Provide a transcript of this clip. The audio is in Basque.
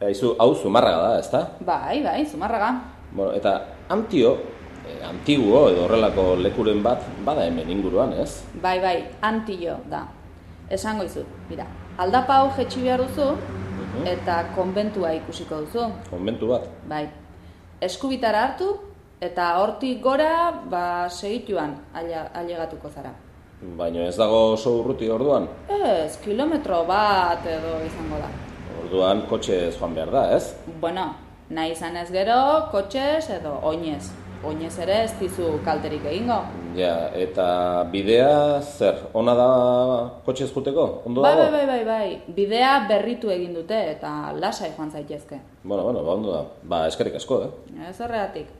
Aizu, hau zumarraga da, ezta? Bai, bai, zumarraga. Bueno, eta antio, eh, antiguo edo horrelako lekuren bat, bada hemen inguruan, ez? Bai, bai, antillo da. Esango izut, mira, aldapa hau jetxi behar duzu, eta konbentua ikusiko duzu. Konbentu bat. Bai, eskubitara hartu, eta hortik gora, ba, segituan aile- ailegatuko zara. Baina ez dago oso urruti orduan. Ez, kilometro bat edo izango da. Orduan kotxez joan behar da, ez? Bueno, nahi izan ez gero, kotxez edo oinez. Oinez ere ez dizu kalterik egingo. Ja, eta bidea zer, ona da kotxez juteko? Ondo Bai, dago? bai, bai, bai, bai. Bidea berritu egin dute eta lasai joan zaitezke. Bueno, bueno, ba, ondo da. Ba, eskerrik asko, eh? Ez horregatik.